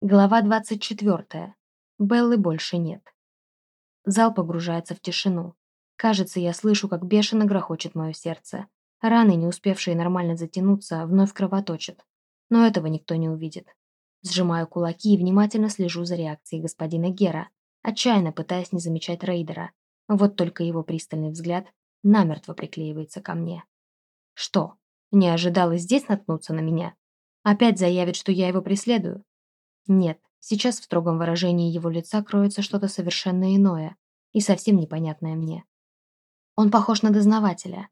Глава 24. Беллы больше нет. Зал погружается в тишину. Кажется, я слышу, как бешено грохочет мое сердце. Раны, не успевшие нормально затянуться, вновь кровоточат. Но этого никто не увидит. Сжимаю кулаки и внимательно слежу за реакцией господина Гера, отчаянно пытаясь не замечать рейдера. Вот только его пристальный взгляд намертво приклеивается ко мне. Что, не ожидал и здесь наткнуться на меня? Опять заявит, что я его преследую? Нет, сейчас в строгом выражении его лица кроется что-то совершенно иное и совсем непонятное мне. Он похож на дознавателя,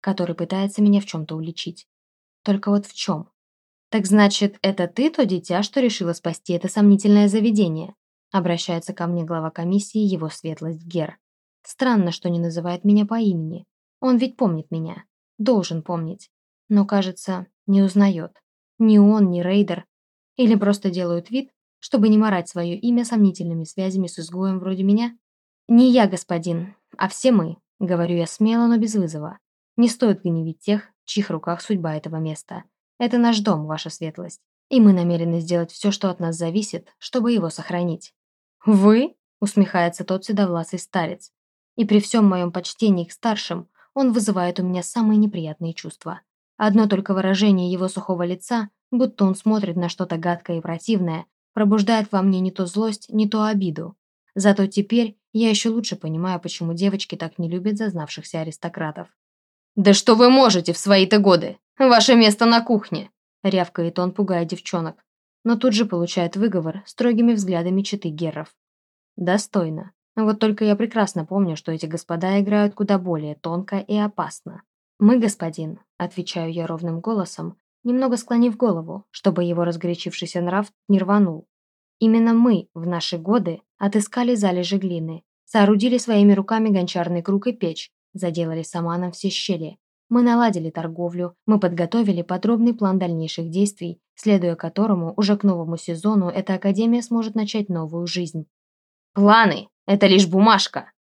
который пытается меня в чем-то уличить. Только вот в чем? «Так значит, это ты то дитя, что решила спасти это сомнительное заведение?» Обращается ко мне глава комиссии его светлость Гер. Странно, что не называет меня по имени. Он ведь помнит меня. Должен помнить. Но, кажется, не узнает. Ни он, ни Рейдер или просто делают вид, чтобы не морать свое имя сомнительными связями с изгоем вроде меня? Не я, господин, а все мы, говорю я смело, но без вызова. Не стоит гневить тех, в чьих руках судьба этого места. Это наш дом, ваша светлость. И мы намерены сделать все, что от нас зависит, чтобы его сохранить. «Вы?» – усмехается тот седовласый старец. И при всем моем почтении к старшим, он вызывает у меня самые неприятные чувства. Одно только выражение его сухого лица будто он смотрит на что-то гадкое и противное, пробуждает во мне не то злость, не то обиду. Зато теперь я еще лучше понимаю, почему девочки так не любят зазнавшихся аристократов. «Да что вы можете в свои-то годы? Ваше место на кухне!» рявкает он, пугая девчонок. Но тут же получает выговор строгими взглядами читы герров. Достойно. Вот только я прекрасно помню, что эти господа играют куда более тонко и опасно. «Мы, господин», — отвечаю я ровным голосом, немного склонив голову, чтобы его разгорячившийся нрав не рванул. Именно мы в наши годы отыскали залежи глины, соорудили своими руками гончарный круг и печь, заделали саманом все щели. Мы наладили торговлю, мы подготовили подробный план дальнейших действий, следуя которому уже к новому сезону эта академия сможет начать новую жизнь. «Планы – это лишь бумажка!»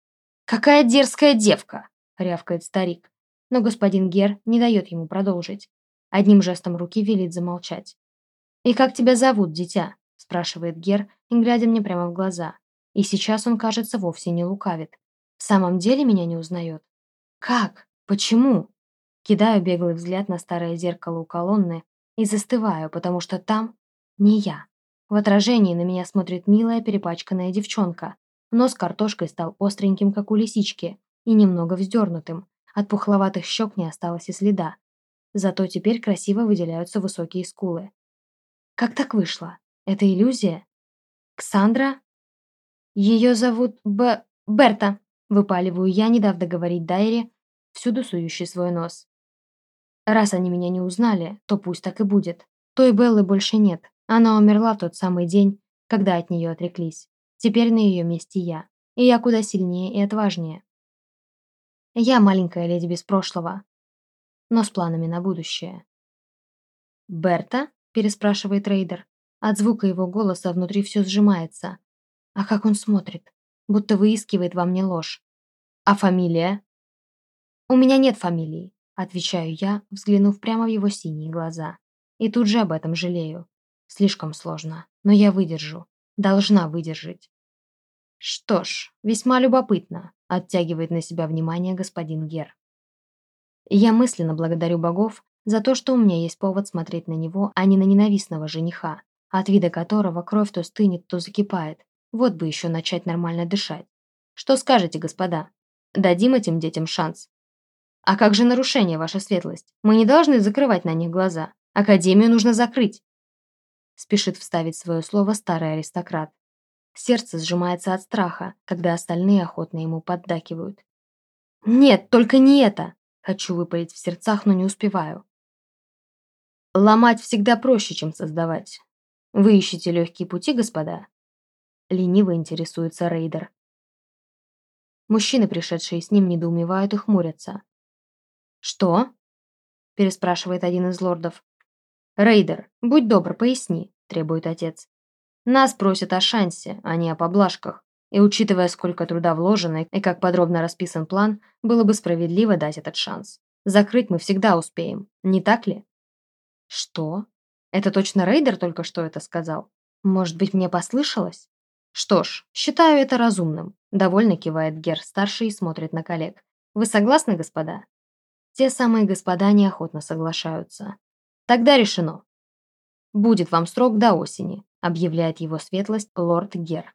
«Какая дерзкая девка!» – рявкает старик. Но господин Гер не дает ему продолжить. Одним жестом руки велит замолчать. «И как тебя зовут, дитя?» – спрашивает Гер, глядя мне прямо в глаза. И сейчас он, кажется, вовсе не лукавит. В самом деле меня не узнает? Как? Почему? Кидаю беглый взгляд на старое зеркало у колонны и застываю, потому что там не я. В отражении на меня смотрит милая перепачканная девчонка. Нос картошкой стал остреньким, как у лисички, и немного вздернутым. От пухловатых щек не осталось и следа. Зато теперь красиво выделяются высокие скулы. Как так вышло? Это иллюзия? Ксандра? Ее зовут Б... Берта, выпаливаю я, не дав договорить Дайре, всюду сующий свой нос. Раз они меня не узнали, то пусть так и будет. Той Беллы больше нет. Она умерла тот самый день, когда от нее отреклись. Теперь на ее месте я. И я куда сильнее и отважнее. Я маленькая леди без прошлого, но с планами на будущее. «Берта?» – переспрашивает рейдер. От звука его голоса внутри все сжимается. А как он смотрит, будто выискивает во мне ложь. «А фамилия?» «У меня нет фамилии», – отвечаю я, взглянув прямо в его синие глаза. И тут же об этом жалею. Слишком сложно, но я выдержу. Должна выдержать. Что ж, весьма любопытно, оттягивает на себя внимание господин Гер. Я мысленно благодарю богов за то, что у меня есть повод смотреть на него, а не на ненавистного жениха, от вида которого кровь то стынет, то закипает. Вот бы еще начать нормально дышать. Что скажете, господа? Дадим этим детям шанс? А как же нарушение, ваша светлость? Мы не должны закрывать на них глаза. Академию нужно закрыть. Спешит вставить свое слово старый аристократ. Сердце сжимается от страха, когда остальные охотно ему поддакивают. «Нет, только не это!» Хочу выпалить в сердцах, но не успеваю. Ломать всегда проще, чем создавать. Вы ищете легкие пути, господа? Лениво интересуется рейдер. Мужчины, пришедшие с ним, недоумевают и хмурятся. «Что?» – переспрашивает один из лордов. «Рейдер, будь добр, поясни», – требует отец. «Нас просят о шансе, а не о поблажках. И учитывая, сколько труда вложено и как подробно расписан план, было бы справедливо дать этот шанс. Закрыть мы всегда успеем, не так ли? Что? Это точно Рейдер только что это сказал? Может быть, мне послышалось? Что ж, считаю это разумным. Довольно кивает Гер-старший и смотрит на коллег. Вы согласны, господа? Те самые господа неохотно соглашаются. Тогда решено. Будет вам срок до осени, объявляет его светлость лорд Гер.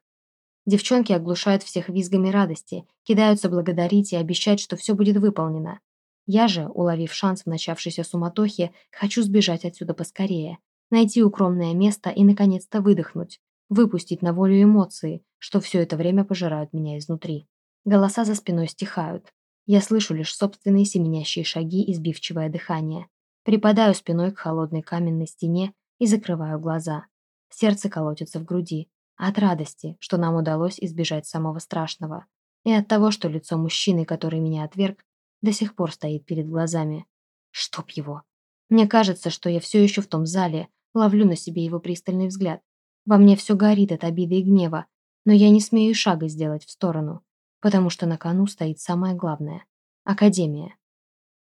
Девчонки оглушают всех визгами радости, кидаются благодарить и обещать, что все будет выполнено. Я же, уловив шанс в начавшейся суматохе, хочу сбежать отсюда поскорее, найти укромное место и, наконец-то, выдохнуть, выпустить на волю эмоции, что все это время пожирают меня изнутри. Голоса за спиной стихают. Я слышу лишь собственные семенящие шаги и сбивчивое дыхание. Припадаю спиной к холодной каменной стене и закрываю глаза. Сердце колотится в груди. От радости, что нам удалось избежать самого страшного. И от того, что лицо мужчины, который меня отверг, до сих пор стоит перед глазами. Чтоб его. Мне кажется, что я все еще в том зале, ловлю на себе его пристальный взгляд. Во мне все горит от обиды и гнева, но я не смею шага сделать в сторону, потому что на кону стоит самое главное – Академия.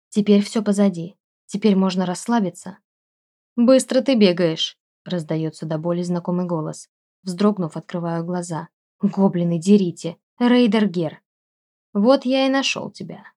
Теперь все позади. Теперь можно расслабиться. «Быстро ты бегаешь!» – раздается до боли знакомый голос. Вздрогнув, открываю глаза. «Гоблины, дерите! Рейдер Гер!» «Вот я и нашел тебя!»